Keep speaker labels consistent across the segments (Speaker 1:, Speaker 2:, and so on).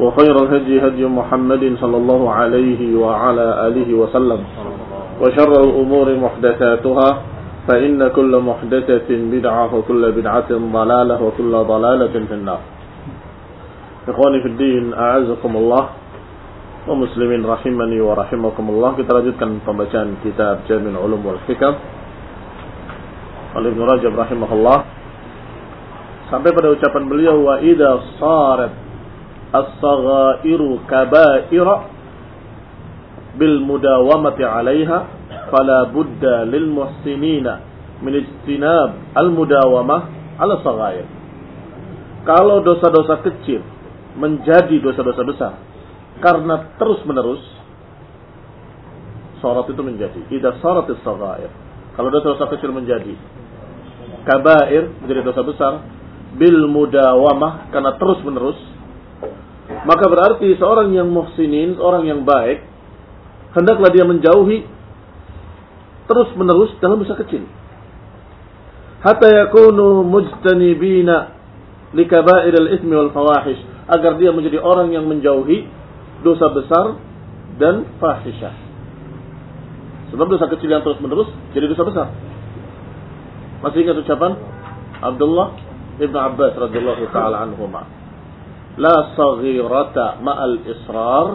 Speaker 1: وخير الهدي هدي محمد صلى الله عليه وعلى آله وسلم. وشر الأمور محدثاتها فإن كل محدثة بدعة وكل بدعة ضلالة وكل ضلالة في النار. إخواني في الدين أعزكم الله ومسلمين رحمني ورحمكم الله. Kita كان pembacaan كتاب Jamin Ulum والحكم قال ابن Ibn رحمه الله sampai pada ucapan beliau wa idza sarat as-saghairu kaba'ira bil lil muhsinina min istinab al mudawamah 'ala saghair. Kalau dosa-dosa kecil menjadi dosa-dosa besar karena terus menerus sorot itu menjadi idza saratis saghair kalau dosa-dosa kecil menjadi kabair menjadi dosa besar bil mudawamah karena terus menerus maka berarti seorang yang muhsinin orang yang baik hendaklah dia menjauhi terus menerus dalam dosa kecil hatta yakunu mujtanibina likabair al-ithmi wal fawahish agar dia menjadi orang yang menjauhi dosa besar dan fahisyah. Sebab dosa kecil yang terus-menerus jadi dosa besar. Masih ingat ucapan Abdullah Ibn Abbas radhiyallahu taala anhuma. La saghirata ma'al israr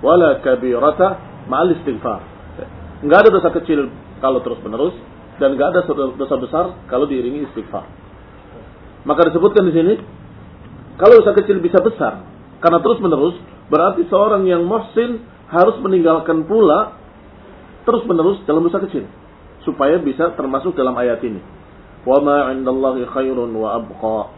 Speaker 1: wala kabirata ma'al istighfar. Enggak ada dosa kecil kalau terus-menerus dan enggak ada dosa besar kalau diiringi istighfar. Maka disebutkan di sini kalau dosa kecil bisa besar karena terus menerus, berarti seorang yang muhsin harus meninggalkan pula terus menerus dalam dosa kecil supaya bisa termasuk dalam ayat ini. Wa ma 'indallahi khairun wa abqa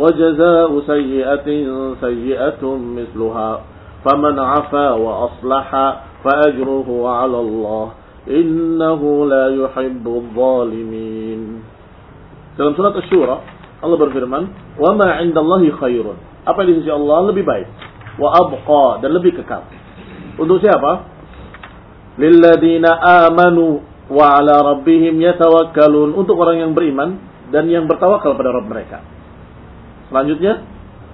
Speaker 1: وجزاء سيئة سيئة مثلها فمن عفا وأصلح فأجره على الله إنه لا يحب الظالمين dalam surat Asy-Syura Allah berfirman, "Wa ma 'indallahi khairun." Apa di sisi Allah lebih baik, wa abqa dan lebih kekal. Untuk siapa? Lilladzina amanu wa 'ala rabbihim yatawakkalun. Untuk orang yang beriman dan yang bertawakal pada Rabb mereka. Selanjutnya,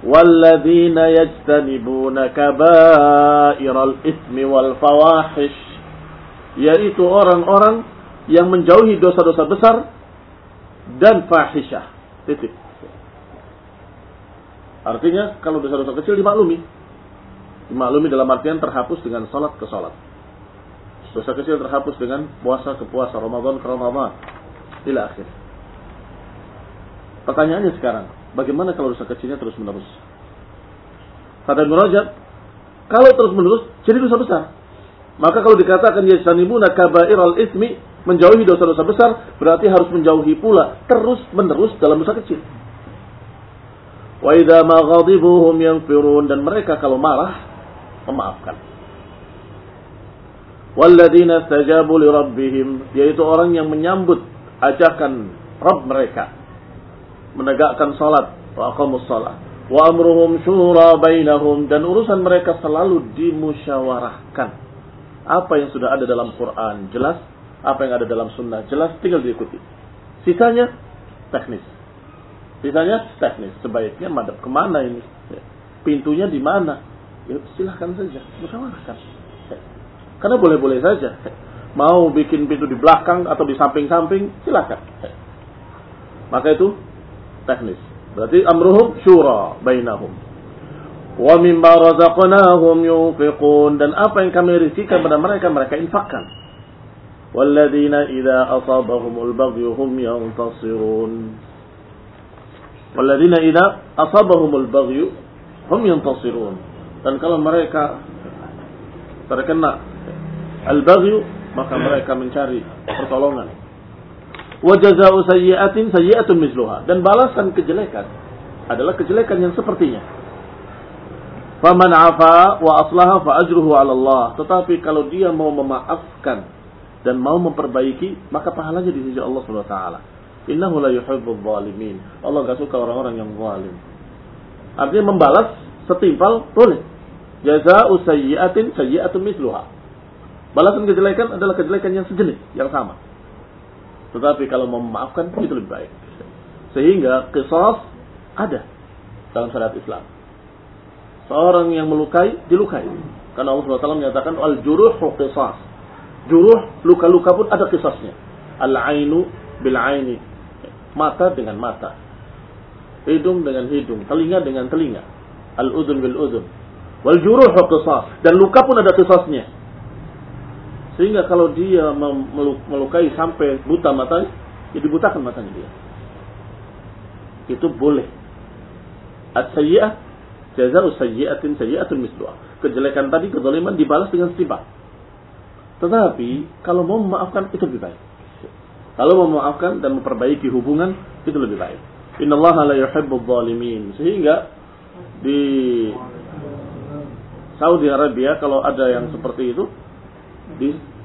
Speaker 1: walladzina yajtanibuna kaba'iral itsmi wal fawahish. Yaitu orang-orang yang menjauhi dosa-dosa besar dan fahisyah. Titik. Artinya kalau dosa-dosa kecil dimaklumi. Dimaklumi dalam artian terhapus dengan salat ke salat. Dosa kecil terhapus dengan puasa ke puasa, Ramadan ke Ramadan. Ila akhir. Pertanyaannya sekarang, bagaimana kalau dosa kecilnya terus menerus? Kata Ibn Rajab, kalau terus menerus jadi dosa besar. Maka kalau dikatakan yajtanibuna kabair al ismi menjauhi dosa-dosa besar berarti harus menjauhi pula terus menerus dalam dosa kecil. Wa idza ma ghadibuhum yaghfirun dan mereka kalau marah memaafkan. Walladzina stajabu li rabbihim yaitu orang yang menyambut ajakan Rabb mereka menegakkan salat wa aqamus salat wa amruhum syura bainahum dan urusan mereka selalu dimusyawarahkan. Apa yang sudah ada dalam Quran jelas, apa yang ada dalam sunnah jelas tinggal diikuti. Sisanya teknis. Sisanya teknis. Sebaiknya madep ke mana ini? Pintunya di mana? Ya silahkan saja, musyawarahkan. Karena boleh-boleh saja. Mau bikin pintu di belakang atau di samping-samping, silahkan. Maka itu teknis. Berarti amruhum syura bainahum. Wa mimma razaqnahum yunfiqun dan apa yang kami rizkikan pada mereka mereka infakkan. Walladzina idza asabahumul baghyu hum yantasirun. Walladzina idza asabahumul baghyu hum yantasirun. Dan kalau mereka terkena al-baghyu maka mereka mencari pertolongan. Wa jazaa'u sayyi'atin sayyi'atun misluha dan balasan kejelekan adalah kejelekan yang sepertinya. Faman afa wa aslaha fa ajruhu 'ala Allah. Tetapi kalau dia mau memaafkan dan mau memperbaiki, maka pahalanya di sisi Allah Subhanahu wa taala. Innahu la yuhibbul zalimin. Allah gak suka orang-orang yang zalim. Artinya membalas setimpal boleh. Jazaa'u sayyi'atin sayyi'atun misluha. Balasan kejelekan adalah kejelekan yang sejenis, yang sama. Tetapi kalau memaafkan itu lebih baik. Sehingga kisah ada dalam syariat Islam. Seorang yang melukai, dilukai. Karena Allah SWT menyatakan al-juruh qisas. Juruh, luka-luka pun ada kisahnya. Al-ainu bil-aini. Mata dengan mata. Hidung dengan hidung. Telinga dengan telinga. Al-udun bil-udun. Wal-juruh qisas. Dan luka pun ada kisahnya. Sehingga kalau dia melukai sampai buta matanya, ya dibutakan matanya dia. Itu boleh. As-sayyi'ah jaza'u sayyi'atin sayyi'atun misluha. Kejelekan tadi, kezaliman dibalas dengan setimpal. Tetapi kalau mau memaafkan itu lebih baik. Kalau mau memaafkan dan memperbaiki hubungan itu lebih baik. Innallaha la yuhibbul zalimin. Sehingga di Saudi Arabia kalau ada yang seperti itu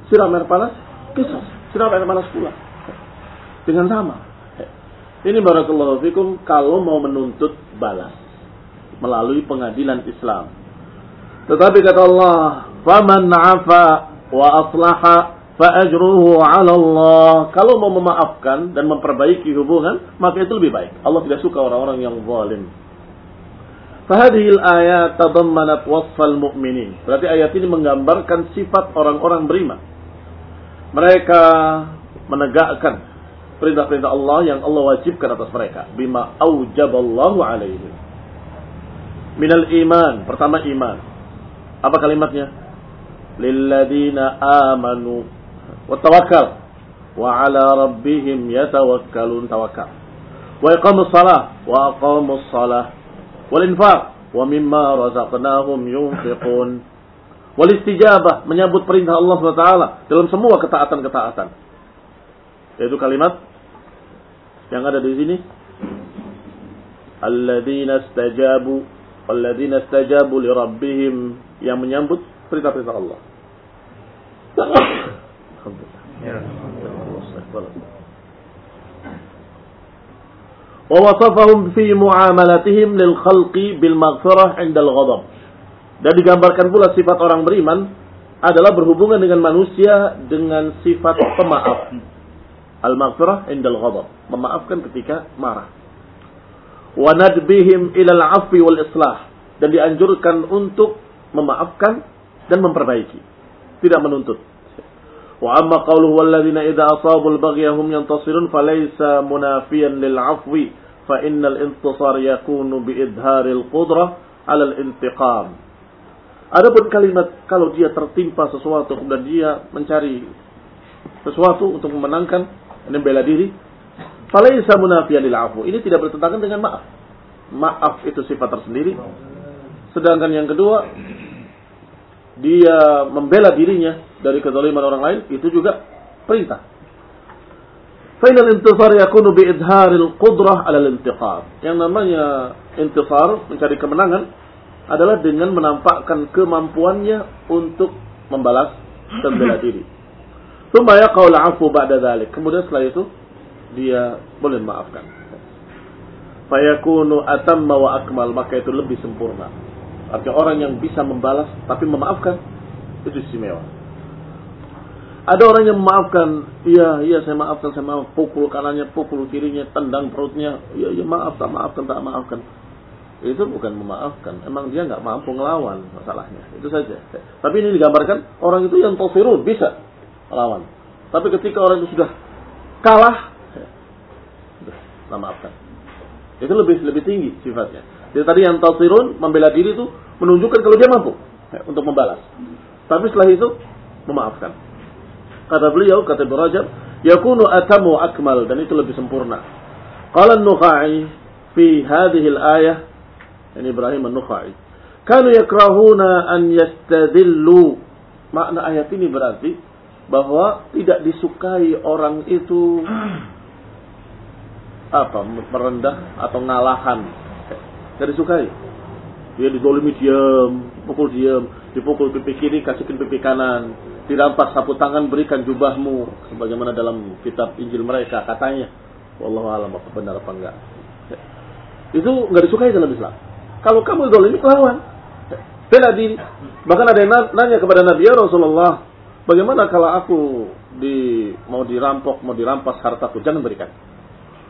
Speaker 1: disiram air panas, kisah, siram air panas pula. Dengan sama. Ini barakallahu fikum kalau mau menuntut balas melalui pengadilan Islam. Tetapi kata Allah, "Faman 'afa wa aslaha fa ajruhu 'ala Allah." Kalau mau memaafkan dan memperbaiki hubungan, maka itu lebih baik. Allah tidak suka orang-orang yang zalim. Fahadihi ayat tadammanat wasfal mu'minin. Berarti ayat ini menggambarkan sifat orang-orang beriman. Mereka menegakkan perintah-perintah Allah yang Allah wajibkan atas mereka. Bima aujaballahu alaihim. Minal iman. Pertama iman. Apa kalimatnya? Lilladina amanu. Wa tawakal. Wa ala rabbihim yatawakkalun tawakal. Wa iqamus salah. Wa aqamus salah wal-infaq wa mimma razaqnahum yunfiqun wal istijabah menyambut perintah Allah SWT dalam semua ketaatan-ketaatan yaitu kalimat yang ada di sini alladzina istajabu alladzina istajabu li rabbihim yang menyambut perintah-perintah Allah Alhamdulillah ووصفهم في معاملتهم للخلق بالمغفرة عند الغضب dan digambarkan pula sifat orang beriman adalah berhubungan dengan manusia dengan sifat pemaaf. Al-maghfirah indal ghadab. Memaafkan ketika marah. Wa nadbihim ila al-afwi wal islah. Dan dianjurkan untuk memaafkan dan memperbaiki. Tidak menuntut. Wa amma qawluhu walladzina idza asabu al-baghya hum yantasirun falaysa munafiyan lil 'afwi fa innal intisar yakunu bi idharil qudrah 'ala al-intiqam. Adapun kalimat kalau dia tertimpa sesuatu kemudian dia mencari sesuatu untuk memenangkan dan bela diri, falaysa munafiyan lil 'afwi. Ini tidak bertentangan dengan maaf. Maaf itu sifat tersendiri. Sedangkan yang kedua, dia membela dirinya dari kezaliman orang lain itu juga perintah. Fainal intisar yakunu bi idharil qudrah ala intiqam. Yang namanya intisar, mencari kemenangan adalah dengan menampakkan kemampuannya untuk membalas dan bela diri. Tsumma yaqaul afu ba'da dzalik. Kemudian setelah itu dia boleh memaafkan. Fayakunu atamma wa akmal, maka itu lebih sempurna. Artinya orang yang bisa membalas tapi memaafkan itu istimewa. Ada orang yang memaafkan, iya, iya saya maafkan, saya maaf, pukul kanannya, pukul kirinya, tendang perutnya, iya, iya maaf, tak maafkan, tak maafkan. Itu bukan memaafkan, emang dia nggak mampu ngelawan masalahnya, itu saja. Tapi ini digambarkan orang itu yang tosirun bisa melawan. Tapi ketika orang itu sudah kalah, tak maafkan. Itu lebih lebih tinggi sifatnya. Jadi tadi yang tosirun membela diri itu menunjukkan kalau dia mampu untuk membalas. Tapi setelah itu memaafkan. Kata beliau, kata Ibnu Rajab, yakunu atamu akmal dan itu lebih sempurna. Qala an-Nukhai fi hadhihi al-ayah ini Ibrahim an-Nukhai. Kanu yakrahuna an yastadillu. Makna ayat ini berarti bahwa tidak disukai orang itu apa merendah atau ngalahan. Tidak disukai. Dia didolimi diam, pukul diam, dipukul pipi kiri, kasihkan pipi kanan dirampas sapu tangan berikan jubahmu sebagaimana dalam kitab Injil mereka katanya wallahu alam apa benar apa enggak itu enggak disukai dalam Islam kalau kamu ini lawan. Bela diri bahkan ada yang nanya kepada Nabi ya Rasulullah bagaimana kalau aku di mau dirampok mau dirampas hartaku? Jangan berikan.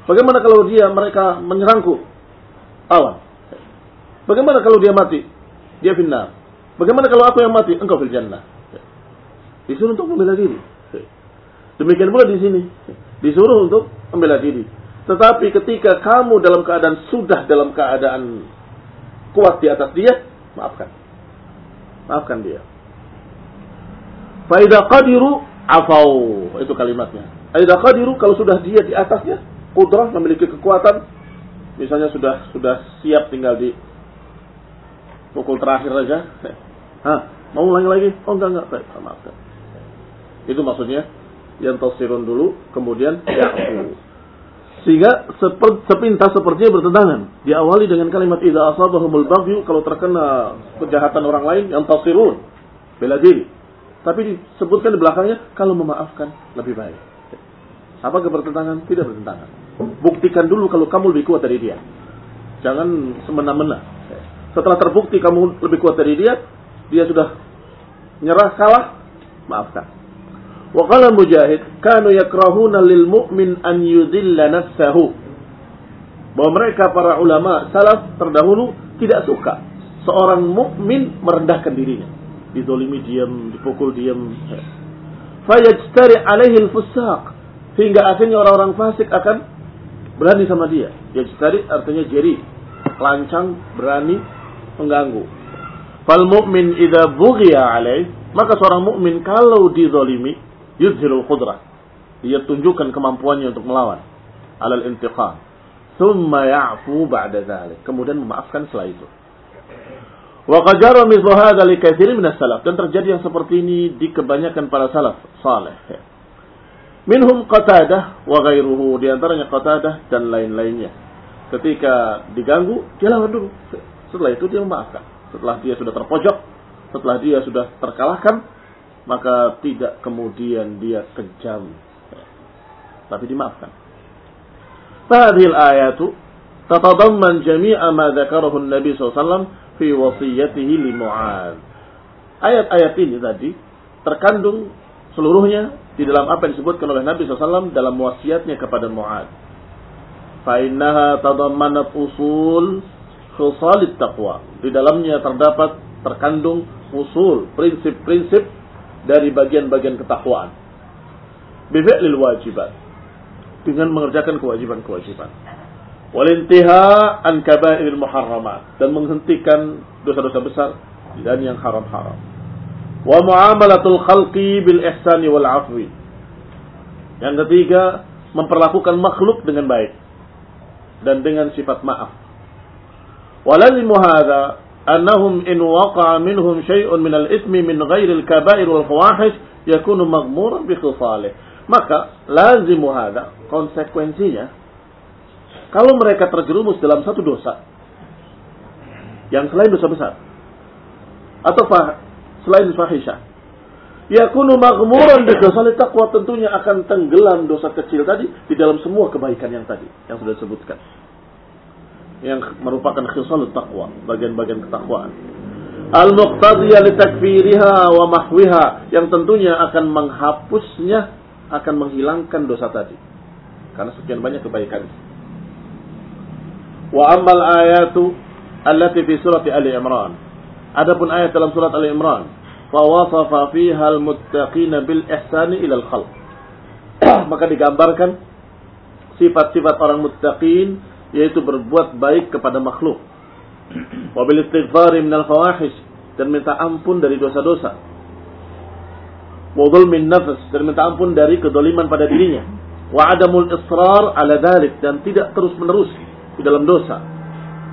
Speaker 1: Bagaimana kalau dia mereka menyerangku? Awan bagaimana kalau dia mati? Dia finnar. Bagaimana kalau aku yang mati? Engkau fil Disuruh untuk membela diri. Demikian pula di sini. Disuruh untuk membela diri. Tetapi ketika kamu dalam keadaan sudah dalam keadaan kuat di atas dia, maafkan. Maafkan dia. Faidah qadiru afau. Itu kalimatnya. Faidah qadiru kalau sudah dia di atasnya, kudrah memiliki kekuatan, misalnya sudah sudah siap tinggal di pukul terakhir saja. Hah, mau ulangi lagi? Oh enggak enggak, baik, maafkan. Itu maksudnya yang tasirun dulu, kemudian ya'fu. Sehingga sepintas sepertinya bertentangan. Diawali dengan kalimat idza asabahumul baghyu kalau terkena kejahatan orang lain yang tasirun, bela diri. Tapi disebutkan di belakangnya kalau memaafkan lebih baik. Apa kebertentangan? Tidak bertentangan. Buktikan dulu kalau kamu lebih kuat dari dia. Jangan semena-mena. Setelah terbukti kamu lebih kuat dari dia, dia sudah nyerah kalah, maafkan. Wa qala Mujahid, kanu yakrahuna lil mu'min an yudilla nafsahu. Bahwa mereka para ulama salaf terdahulu tidak suka seorang mukmin merendahkan dirinya. Didolimi diam, dipukul diam. Fayajtari alaihi al-fusaq. Hingga akhirnya orang-orang fasik akan berani sama dia. Yajtari artinya jeri. Lancang, berani, mengganggu. Fal mu'min idza bughiya alaih, maka seorang mukmin kalau dizalimi yuzhirul qudrah. Dia tunjukkan kemampuannya untuk melawan. Alal intiqam. Thumma ya'fu ba'da dhalik. Kemudian memaafkan setelah itu. Wa qajara mithlu hadha li katsirin min salaf dan terjadi yang seperti ini di kebanyakan para salaf saleh. Minhum Qatadah wa ghairuhu di antaranya Qatadah dan lain-lainnya. Ketika diganggu, dia lawan dulu. Setelah itu dia memaafkan. Setelah dia sudah terpojok, setelah dia sudah terkalahkan, maka tidak kemudian dia kejam. Tapi dimaafkan. Fahadhil ayatu tatadamman jami'a ma dzakarahu Nabi SAW fi wasiyatihi li Mu'ad. Ayat-ayat ini tadi terkandung seluruhnya di dalam apa yang disebutkan oleh Nabi SAW dalam wasiatnya kepada Mu'ad. Fa'innaha tadammanat usul khusalit taqwa. Di dalamnya terdapat terkandung usul, prinsip-prinsip dari bagian-bagian ketakwaan. Bifi'lil wajibat. Dengan mengerjakan kewajiban-kewajiban. Walintiha an kaba'iril muharramat. Dan menghentikan dosa-dosa besar dan yang haram-haram. Wa muamalatul khalqi bil ihsani wal afwi. Yang ketiga, memperlakukan makhluk dengan baik dan dengan sifat maaf. Walazimu annahum in waqa'a minhum syai'un minal ismi min ghairil kabair wal fawahish yakunu maghmuran bi khisalih. Maka lazim hada konsekuensinya kalau mereka terjerumus dalam satu dosa yang selain dosa besar atau fah, selain fahisha yakunu maghmuran bi khisalih taqwa tentunya akan tenggelam dosa kecil tadi di dalam semua kebaikan yang tadi yang sudah disebutkan yang merupakan khisal taqwa bagian-bagian ketakwaan. Al-muqtadiyah li takfiriha wa mahwiha yang tentunya akan menghapusnya akan menghilangkan dosa tadi. Karena sekian banyak kebaikan. Wa ammal ayatu allati fi surati Ali Imran. Adapun ayat dalam surat Ali Imran fawasafa fiha al-muttaqina bil ihsani ila al-khalq maka digambarkan sifat-sifat orang muttaqin yaitu berbuat baik kepada makhluk. Wabil istighfari minal fawahish dan minta ampun dari dosa-dosa. Wa min nafs dan minta ampun dari kedoliman pada dirinya. Wa adamul israr ala dhalik dan tidak terus-menerus di dalam dosa.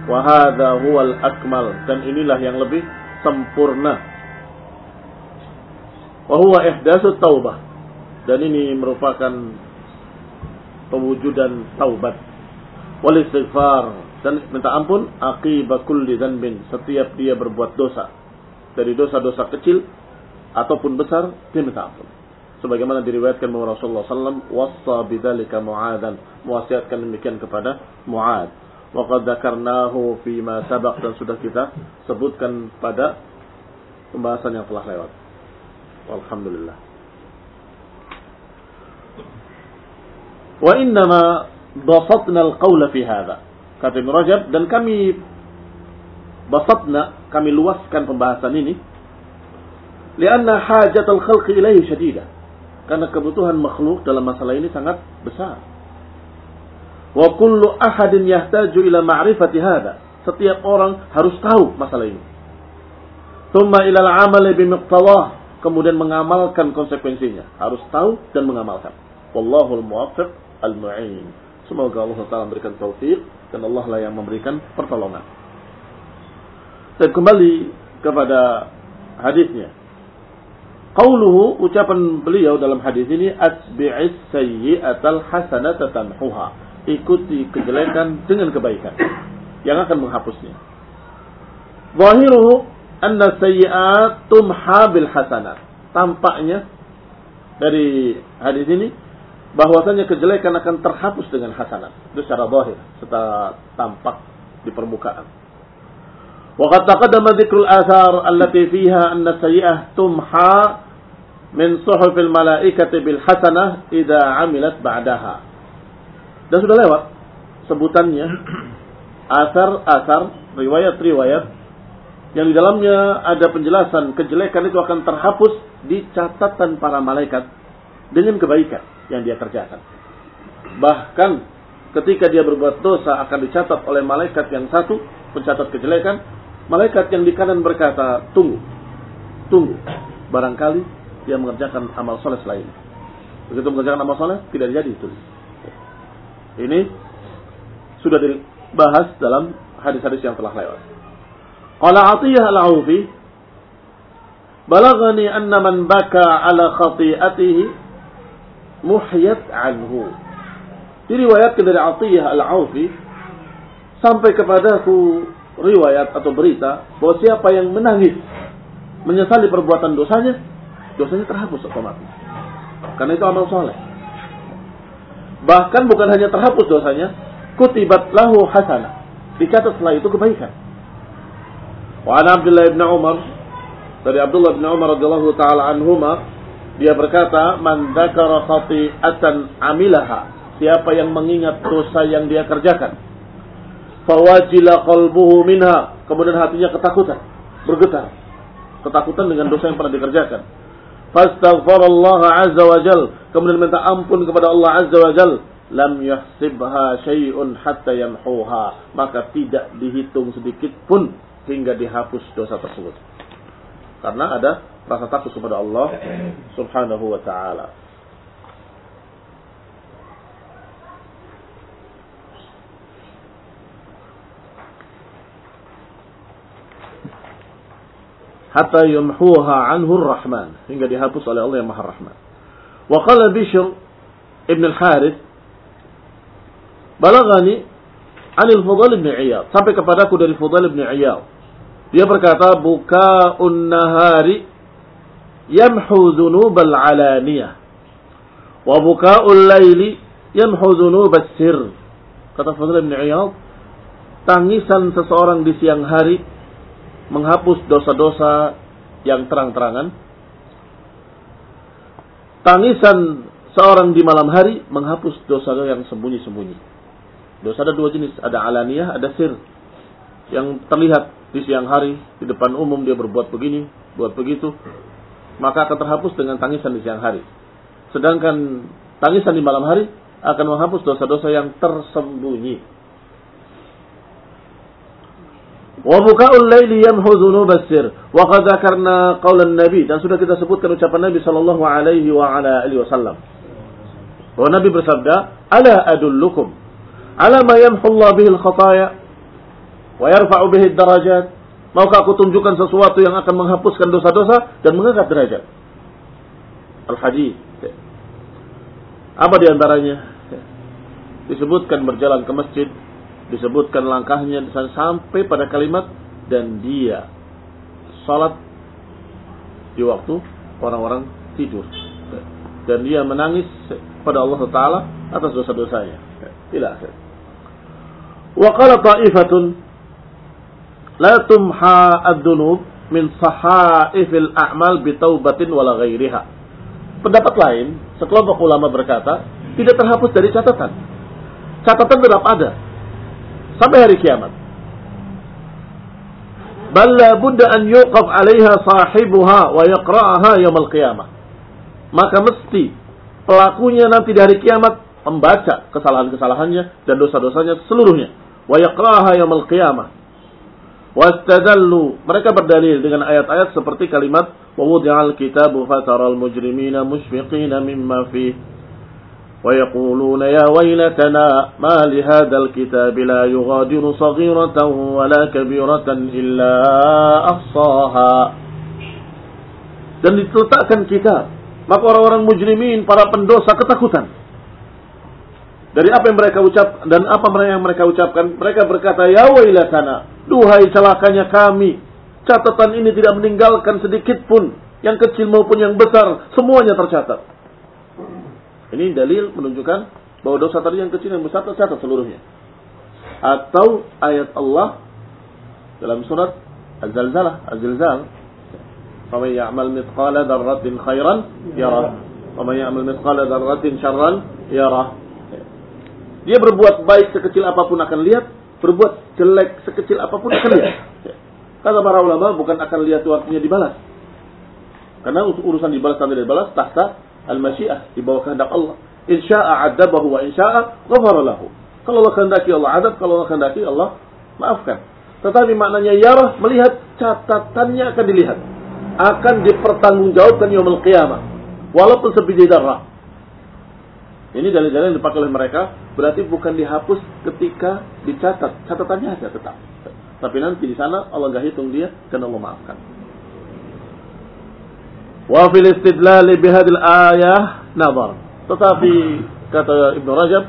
Speaker 1: Wa hadha huwal akmal dan inilah yang lebih sempurna. Wa huwa ihdatsut taubah dan ini merupakan pewujudan taubat wal istighfar. Dan minta ampun akibat kulli dzanbin setiap dia berbuat dosa. Dari dosa-dosa kecil ataupun besar dia minta ampun. Sebagaimana diriwayatkan bahwa Rasulullah SAW wasa bidzalika mu'adan mewasiatkan demikian kepada Mu'ad wa qad dzakarnahu fi ma sabaq. Dan sudah kita sebutkan pada pembahasan yang telah lewat. Alhamdulillah wa innama basatna al-qawla fi hadha. Kata Ibn Rajab dan kami basatna kami luaskan pembahasan ini lianna hajat al-khalqi ilaihi syadidah karena kebutuhan makhluk dalam masalah ini sangat besar. Wa kullu ahadin yahtaju ila ma'rifati hada setiap orang harus tahu masalah ini. Thumma ila al-amali bimiqtadah kemudian mengamalkan konsekuensinya. Harus tahu dan mengamalkan. Wallahul muwaffiq al-mu'in semoga Allah taala memberikan taufik dan Allah lah yang memberikan pertolongan. Dan kembali kepada hadisnya. Qauluhu ucapan beliau dalam hadis ini asbi'is sayyi'atal hasanata tamhuha. Ikuti kejelekan dengan kebaikan yang akan menghapusnya. Zahiruhu anna sayyi'at tumha bil hasanat. Tampaknya dari hadis ini bahwasanya kejelekan akan terhapus dengan hasanat. Itu secara zahir, secara tampak di permukaan. Wa taqaddama dzikrul athar allati fiha anna sayyi'ah tumha min suhufil malaikati bil hasanah idza amilat ba'daha. Dan sudah lewat sebutannya asar-asar, riwayat-riwayat yang di dalamnya ada penjelasan kejelekan itu akan terhapus di catatan para malaikat dengan kebaikan yang dia kerjakan. Bahkan ketika dia berbuat dosa akan dicatat oleh malaikat yang satu pencatat kejelekan, malaikat yang di kanan berkata, "Tunggu. Tunggu. Barangkali dia mengerjakan amal soleh selain." Begitu mengerjakan amal soleh, tidak jadi itu. Ini sudah dibahas dalam hadis-hadis yang telah lewat. Qala Atiyah al-Aufi, "Balagani anna man baka ala khati'atihi muhyat anhu. Diriwayatkan dari Atiyah Al-Aufi sampai kepadaku riwayat atau berita bahwa siapa yang menangis menyesali perbuatan dosanya, dosanya terhapus otomatis. Karena itu amal soleh. Bahkan bukan hanya terhapus dosanya, kutibat lahu hasanah. Dicatat setelah itu kebaikan. Wa Abdullah bin Umar dari Abdullah bin Umar radhiyallahu taala anhuma dia berkata, "Man dzakara khati'atan amilaha." Siapa yang mengingat dosa yang dia kerjakan. Fawajila qalbuhu minha. Kemudian hatinya ketakutan, bergetar. Ketakutan dengan dosa yang pernah dikerjakan. Fastaghfarallah azza wa jal. Kemudian minta ampun kepada Allah azza wa jal. Lam yahsibha syai'un hatta yamhuha. Maka tidak dihitung sedikit pun hingga dihapus dosa tersebut. Karena ada rasa takut kepada Allah Subhanahu wa taala. Hatta yumhuha anhu rahman hingga dihapus oleh Allah yang Maha Rahman. Wa qala Bishr Ibn al-Harith balagani anil Fudail ibn Iyad sampai kepadaku dari Fudail ibn Iyad dia berkata buka'un nahari yamhu dzunubal alaniyah wa buka'ul laili yamhu dzunubas sir kata Fudail ibn Iyad tangisan seseorang di siang hari menghapus dosa-dosa yang terang-terangan tangisan seorang di malam hari menghapus dosa yang sembunyi-sembunyi Dosa ada dua jenis, ada alaniyah, ada sir. Yang terlihat di siang hari, di depan umum dia berbuat begini, buat begitu, maka akan terhapus dengan tangisan di siang hari. Sedangkan tangisan di malam hari akan menghapus dosa-dosa yang tersembunyi. Qaulan Nabi dan sudah kita sebutkan ucapan Nabi sallallahu alaihi wa ala alihi wasallam. Bahwa Nabi bersabda, "Ala adullukum ala ma yamhu Allah bihi al-khataya wa yarfa'u bihi darajat Maukah aku tunjukkan sesuatu yang akan menghapuskan dosa-dosa dan mengangkat derajat? Al-Hadid. Apa di antaranya? Disebutkan berjalan ke masjid, disebutkan langkahnya sampai pada kalimat dan dia salat di waktu orang-orang tidur. Dan dia menangis pada Allah Taala atas dosa-dosanya. Akhir. Wa qala ta'ifatun la tumha ad-dunub min sahaifil a'mal bitaubatin wala ghairiha. Pendapat lain, sekelompok ulama berkata, tidak terhapus dari catatan. Catatan tetap ada sampai hari kiamat. Bal la an yuqaf 'alaiha sahibuha wa yaqra'aha yaumil qiyamah. Maka mesti pelakunya nanti di hari kiamat membaca kesalahan-kesalahannya dan dosa-dosanya seluruhnya wa yaqraha yaumil qiyamah. Wastadallu. Mereka berdalil dengan ayat-ayat seperti kalimat wa wudi'al kitabu fataral mujrimina mushfiqina mimma fi wa yaquluna ya waylatana ma li hadzal kitabi la yughadiru saghiratan wa la kabiratan illa ahsaha. Dan diletakkan kitab maka orang-orang mujrimin para pendosa ketakutan dari apa yang mereka ucap dan apa yang mereka ucapkan mereka berkata ya wailatana duhai celakanya kami catatan ini tidak meninggalkan sedikit pun yang kecil maupun yang besar semuanya tercatat ini dalil menunjukkan bahwa dosa tadi yang kecil yang besar tercatat seluruhnya atau ayat Allah dalam surat Az-Zalzalah Az-Zilzal فَمَنْ يَعْمَلْ مِثْقَالَ ذَرَّةٍ خَيْرًا يَرَهُ وَمَنْ يَعْمَلْ مِثْقَالَ ذَرَّةٍ شَرًّا يَرَهُ dia berbuat baik sekecil apa pun akan lihat, berbuat jelek sekecil apa pun akan lihat. Kata para ulama bukan akan lihat waktunya dibalas. Karena urusan dibalas atau tidak dibalas tahta al-masyiah di bawah kehendak Allah. Insya'a adabahu wa insya'a ghafara lahu. Kalau Allah kehendaki Allah adab, kalau Allah kehendaki Allah maafkan. Tetapi maknanya yarah melihat catatannya akan dilihat. Akan dipertanggungjawabkan yaumul qiyamah. Walaupun sebiji darah. Ini dalil-dalil yang dipakai oleh mereka berarti bukan dihapus ketika dicatat, catatannya ada tetap. Tapi nanti di sana Allah gak hitung dia dan Allah maafkan. Wa fil istidlal bihadil ayah nazar. Tetapi kata Ibnu Rajab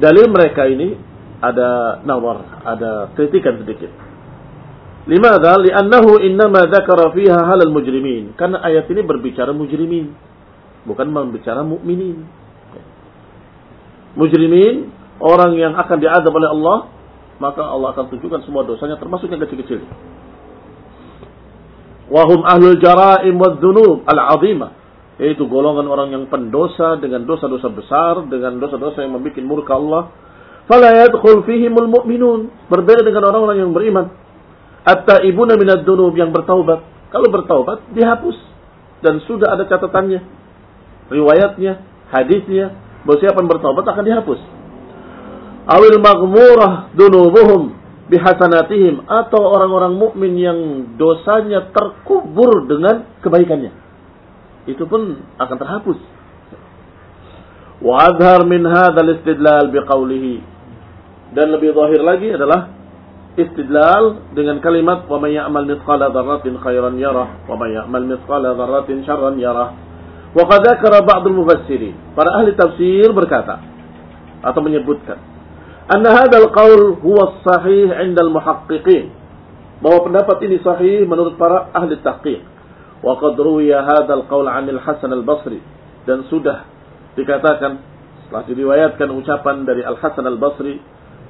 Speaker 1: dalil mereka ini ada nazar, ada kritikan sedikit. Limadha? Li'annahu innama dzakara fiha halal mujrimin. Karena ayat ini berbicara mujrimin, bukan berbicara mukminin mujrimin, orang yang akan diadab oleh Allah, maka Allah akan tunjukkan semua dosanya termasuk yang kecil-kecil. Wahum ahlul jaraim wa dzunub al-azimah. Yaitu golongan orang yang pendosa dengan dosa-dosa besar, dengan dosa-dosa yang membuat murka Allah. Fala yadkhul fihimul mu'minun. Berbeda dengan orang-orang yang beriman. At-taibuna minad dzunub yang bertaubat. Kalau bertaubat dihapus dan sudah ada catatannya. Riwayatnya, hadisnya, bahwa siapa yang bertobat akan dihapus. Awil maghmurah dunubuhum bihasanatihim atau orang-orang mukmin yang dosanya terkubur dengan kebaikannya. Itu pun akan terhapus. Wa adhar min hadzal istidlal biqaulihi. Dan lebih zahir lagi adalah istidlal dengan kalimat wa may ya'mal mithqala dzarratin khairan yarah wa may ya'mal mithqala dzarratin syarran yarah Wa ba'dul mufassirin. Para ahli tafsir berkata atau menyebutkan anna hadzal qaul huwa sahih 'inda al-muhaqqiqin. Bahwa pendapat ini sahih menurut para ahli tahqiq. Wa qad ruwiya hadzal qaul 'anil Hasan al-Basri dan sudah dikatakan setelah diriwayatkan ucapan dari Al-Hasan al-Basri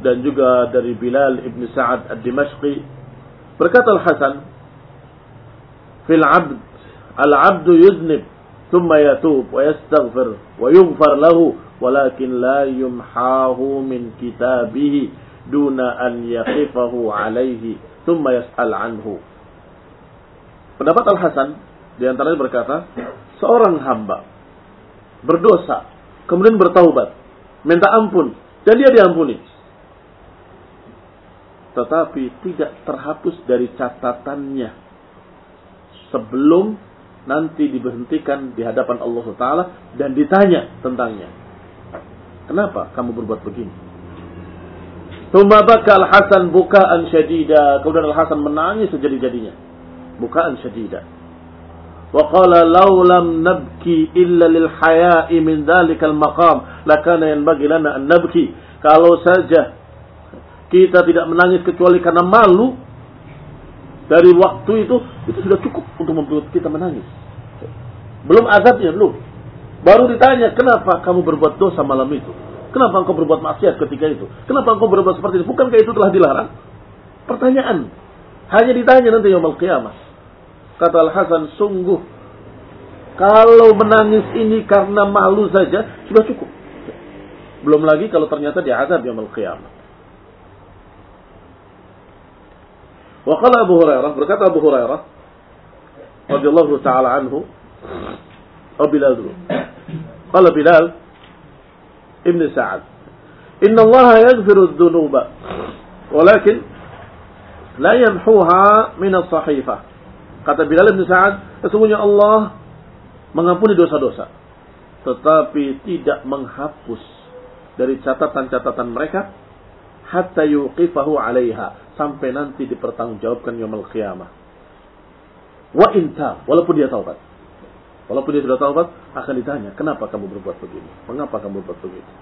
Speaker 1: dan juga dari Bilal ibn Sa'ad ad-Dimashqi berkata Al-Hasan fil 'abd yuznib ثم يتوب ويستغفر ويغفر له ولكن لا يمحاه من كتابه دون أن يقفه عليه ثم يسأل عنه Pendapat Al-Hasan di antaranya berkata, seorang hamba berdosa, kemudian bertaubat, minta ampun, dan dia diampuni. Tetapi tidak terhapus dari catatannya sebelum nanti diberhentikan di hadapan Allah Taala dan ditanya tentangnya. Kenapa kamu berbuat begini? Thumma baka Al-Hasan bukaan syadida. Kemudian Al-Hasan menangis sejadi-jadinya. Bukaan syadida. Wa qala law lam nabki illa lil haya'i min dhalikal maqam lakana yanbaghi lana an nabki. Kalau saja kita tidak menangis kecuali karena malu dari waktu itu itu sudah cukup untuk membuat kita menangis. Belum azabnya, belum. Baru ditanya, kenapa kamu berbuat dosa malam itu? Kenapa engkau berbuat maksiat ketika itu? Kenapa engkau berbuat seperti itu? Bukankah itu telah dilarang? Pertanyaan. Hanya ditanya nanti yang kiamat. Kata Al-Hasan, sungguh. Kalau menangis ini karena malu saja, sudah cukup. Belum lagi kalau ternyata diazab yang kiamat. Wa qala Abu Hurairah, berkata Abu Hurairah radhiyallahu taala anhu, oh Bilal dulu. Qala Bilal Ibn Sa'ad, "Inna Allah yaghfiru dzunuba, walakin la yamhuha min as-sahifah." Kata Bilal Ibn Sa'ad, sesungguhnya Allah mengampuni dosa-dosa, tetapi tidak menghapus dari catatan-catatan mereka hatta yuqifahu 'alaiha sampai nanti dipertanggungjawabkan yaumul qiyamah. Wa inta, walaupun dia taubat. Walaupun dia sudah taubat, akan ditanya, kenapa kamu berbuat begini? Mengapa kamu berbuat begitu?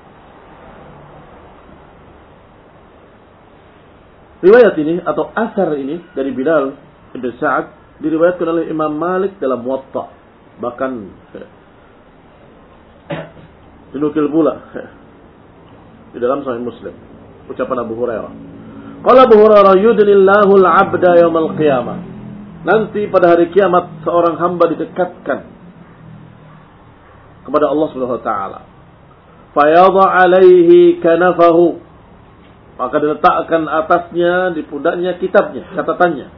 Speaker 1: Riwayat ini atau asar ini dari Bilal Ibn Sa'ad diriwayatkan oleh Imam Malik dalam Muwatta. Bahkan dinukil pula di dalam Sahih Muslim ucapan Abu Hurairah. Qala Abu Hurairah yudnillahu al-'abda yaumal qiyamah. Nanti pada hari kiamat seorang hamba didekatkan kepada Allah Subhanahu wa taala. Fayadha 'alaihi kanafahu. Maka diletakkan atasnya di pundaknya kitabnya, catatannya.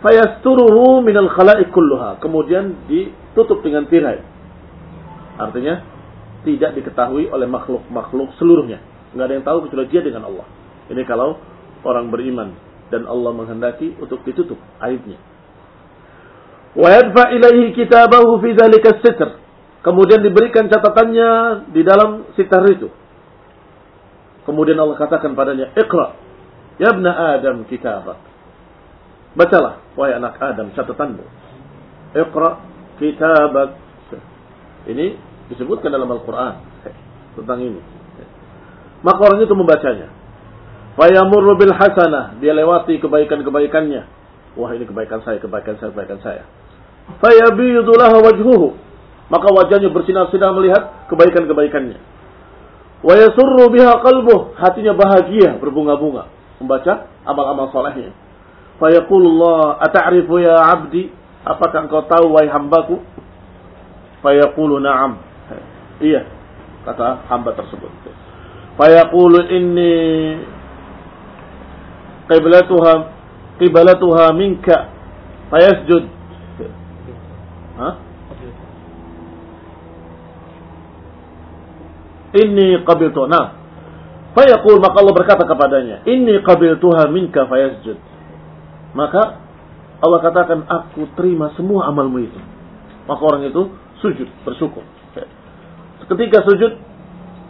Speaker 1: Fayasturuhu minal khalaiq kulluha. Kemudian ditutup dengan tirai. Artinya tidak diketahui oleh makhluk-makhluk seluruhnya. Nggak ada yang tahu kecuali dia dengan Allah. Ini kalau orang beriman dan Allah menghendaki untuk ditutup aibnya. Wa yadfa ilaihi kitabahu fi dzalika sitr. Kemudian diberikan catatannya di dalam sitar itu. Kemudian Allah katakan padanya, "Iqra ya ibna Adam kitabak." Bacalah wahai anak Adam catatanmu. Iqra kitabak. Ini disebutkan dalam Al-Qur'an tentang ini. Maka orang itu membacanya. Fayamurru bil hasanah. Dia lewati kebaikan-kebaikannya. Wah ini kebaikan saya, kebaikan saya, kebaikan saya. Fayabidu laha wajhuhu. Maka wajahnya bersinar-sinar melihat kebaikan-kebaikannya. Wa yasurru biha qalbuh. Hatinya bahagia, berbunga-bunga. Membaca amal-amal solehnya. Fayaqulullah, ata'rifu ya abdi. Apakah engkau tahu wahai hambaku? Fayaqulu na'am. Iya, kata hamba tersebut. Fayaqulu inni qiblatuha qiblatuha minka fayasjud. Ha inni qabiltu. Nah fayaqul maka Allah berkata kepadanya inni qabiltuha minka fayasjud. Maka Allah katakan aku terima semua amalmu itu. Maka orang itu sujud bersyukur. Ketika sujud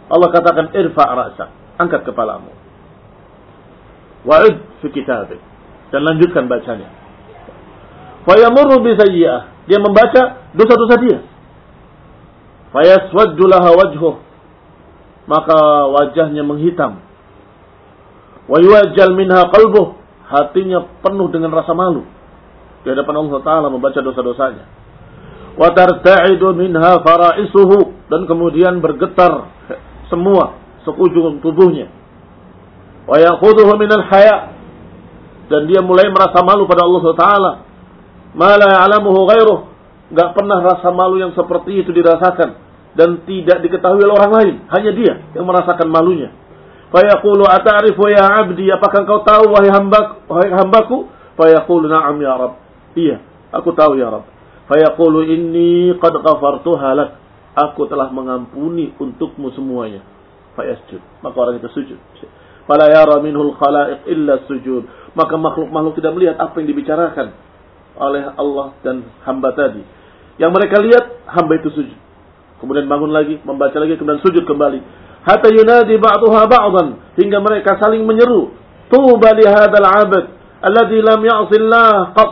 Speaker 1: Allah katakan irfa ra'sa angkat kepalamu wa'ud fi kitabik dan lanjutkan bacanya. Fayamurru bi sayyi'ah. Dia membaca dosa-dosa dia. Fayaswaddu laha wajhuh. Maka wajahnya menghitam. Wa yuwajjal minha qalbuh. Hatinya penuh dengan rasa malu. Di hadapan Allah Ta'ala membaca dosa-dosanya. Wa tarta'idu minha fara'isuhu. Dan kemudian bergetar semua sekujur tubuhnya. Wa yakhuduhu minal haya. Dan dia mulai merasa malu pada Allah Ta'ala. Ma la ya'lamuhu ghairuh. Gak pernah rasa malu yang seperti itu dirasakan. Dan tidak diketahui oleh orang lain. Hanya dia yang merasakan malunya. Fayaqulu ata'rifu ya abdi, apakah kau tahu wahai hambaku? Wahai hambaku? Fayaqulu na'am ya Rabb. Iya, aku tahu ya Rabb. Fayaqulu inni qad ghafartuha lak. Aku telah mengampuni untukmu semuanya. Fayasjud. Maka orang itu sujud. Fala yara minhul khalaiq illa sujud. Maka makhluk-makhluk tidak melihat apa yang dibicarakan oleh Allah dan hamba tadi. Yang mereka lihat hamba itu sujud. Kemudian bangun lagi, membaca lagi, kemudian sujud kembali. Hatta yunadi ba'daha ba'dan. Hingga mereka saling menyeru. Tuba li hadzal 'abd alladhi lam ya'sillah qat.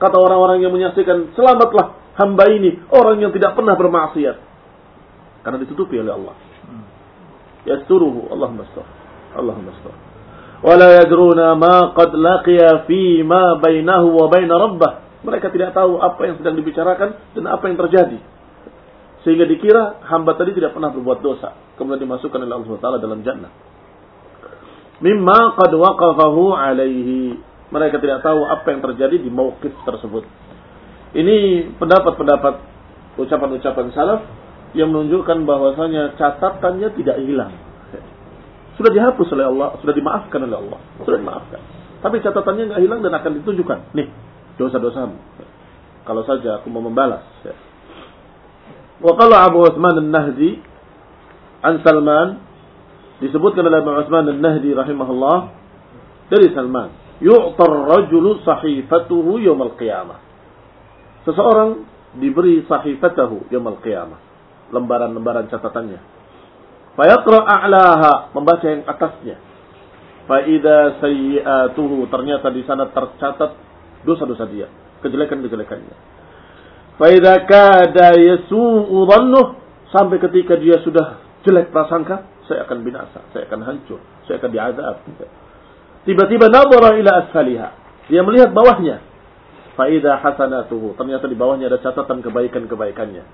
Speaker 1: Kata orang-orang yang menyaksikan selamatlah hamba ini orang yang tidak pernah bermaksiat. Karena ditutupi oleh Allah. Yasturuhu Allahumma astur Allahumma astur wala yadruna ma qad laqiya fi ma bainahu wa bain rabbah mereka tidak tahu apa yang sedang dibicarakan dan apa yang terjadi sehingga dikira hamba tadi tidak pernah berbuat dosa. Kemudian dimasukkan oleh Allah Taala dalam jannah. Mimma qad waqafahu alaihi. Mereka tidak tahu apa yang terjadi di mauqif tersebut. Ini pendapat-pendapat ucapan-ucapan salaf yang menunjukkan bahwasanya catatannya tidak hilang. Sudah dihapus oleh Allah, sudah dimaafkan oleh Allah, sudah dimaafkan. Tapi catatannya nggak hilang dan akan ditunjukkan. Nih, dosa-dosamu. Kalau saja aku mau membalas. Ya. Wa qala Abu Utsman An-Nahdi an Salman disebutkan oleh Abu Utsman An-Nahdi rahimahullah dari Salman, "Yu'tar rajulu sahifatuhu yaumil qiyamah." Seseorang diberi sahifatahu al qiyamah, lembaran-lembaran catatannya fayaqra a'laha membaca yang atasnya fa idza sayyi'atuhu ternyata di sana tercatat dosa-dosa dia kejelekan-kejelekannya Faidha kada yasu'u dhannuh sampai ketika dia sudah jelek prasangka, saya akan binasa, saya akan hancur, saya akan diazab. Tiba-tiba nadhara ila asfaliha. Dia melihat bawahnya. Faidha hasanatuhu. Ternyata di bawahnya ada catatan kebaikan-kebaikannya.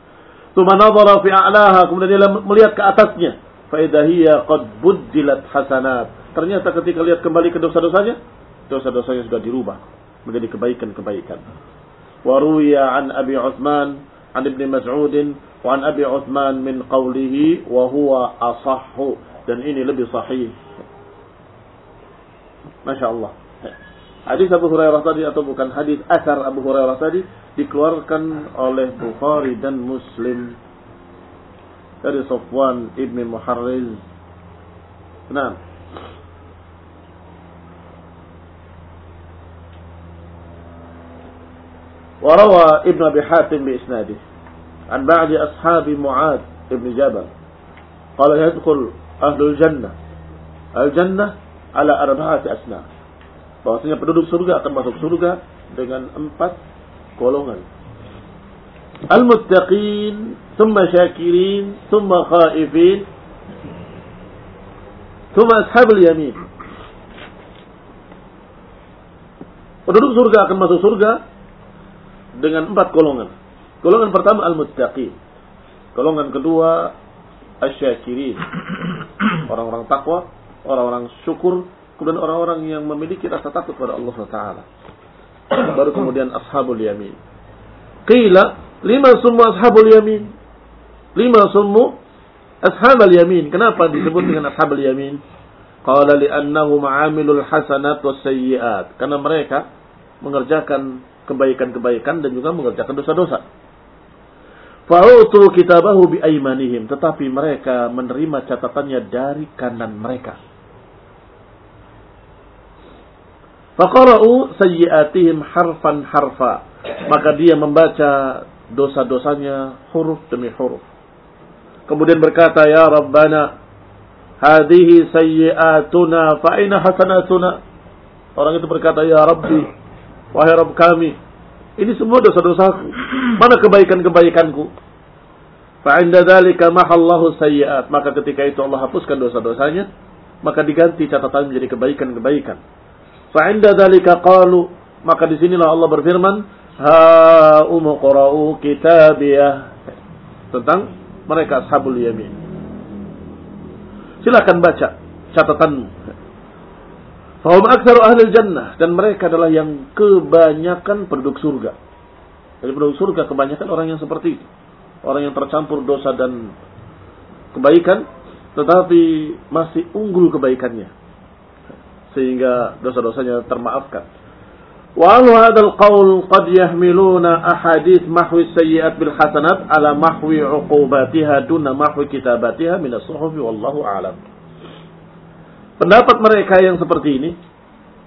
Speaker 1: Tuma nadhara fi a'laha. Kemudian dia melihat ke atasnya. Faidahiya qad buddilat hasanat. Ternyata ketika lihat kembali ke dosa-dosanya, dosa-dosanya sudah dirubah menjadi kebaikan-kebaikan. Waruya an Abi Uthman an Ibn Mas'ud wa an Abi Uthman min qawlihi wa huwa asahhu dan ini lebih sahih. Masya Allah. Hadis Abu Hurairah tadi atau bukan hadis asar Abu Hurairah tadi dikeluarkan oleh Bukhari dan Muslim. Dari Sofwan ibn Muharriz. Nah, وروى ابن أبي حاتم بإسناده عن بعض أصحاب معاذ ابن جبل قال يدخل أهل الجنة الجنة على أربعة أسنان bahwasanya penduduk surga akan masuk surga dengan empat golongan al-muttaqin thumma syakirin thumma khaifin thumma ashabul yamin penduduk surga akan masuk surga dengan empat golongan. Golongan pertama al-muttaqin. Golongan kedua asyakirin. Orang-orang takwa, orang-orang syukur, kemudian orang-orang yang memiliki rasa takut pada Allah Taala. Baru kemudian ashabul yamin. Qila lima semua ashabul yamin. Lima semua ashabul yamin. Kenapa disebut dengan ashabul yamin? Qala li'annahu ma'amilul hasanat was sayyi'at. Karena mereka mengerjakan kebaikan-kebaikan dan juga mengerjakan dosa-dosa. Fa'utu kitabahu bi aimanihim, tetapi mereka menerima catatannya dari kanan mereka. Faqara'u sayyi'atihim harfan harfa. Maka dia membaca dosa-dosanya huruf demi huruf. Kemudian berkata, Ya Rabbana, hadihi sayyi'atuna fa'ina hasanatuna. Orang itu berkata, Ya Rabbi, Wahai Rabb kami, ini semua dosa-dosaku. Mana kebaikan-kebaikanku? Fa'inda dzalika mahallahu sayyi'at. Maka ketika itu Allah hapuskan dosa-dosanya, maka diganti catatan menjadi kebaikan-kebaikan. Fa'inda dzalika qalu, maka di sinilah Allah berfirman, ha umqra'u kitabiyah tentang mereka ashabul yamin. Silakan baca catatanmu. Fahum aktsaru ahli jannah dan mereka adalah yang kebanyakan penduduk surga. Jadi penduduk surga kebanyakan orang yang seperti itu. Orang yang tercampur dosa dan kebaikan tetapi masih unggul kebaikannya. Sehingga dosa-dosanya termaafkan. Hadzal qaul qad yahmiluna ahadits mahwi sayyi'at bil hasanat ala mahwi 'uqubatiha duna mahwi kitabatiha min as-suhufi wallahu a'lam. Pendapat mereka yang seperti ini,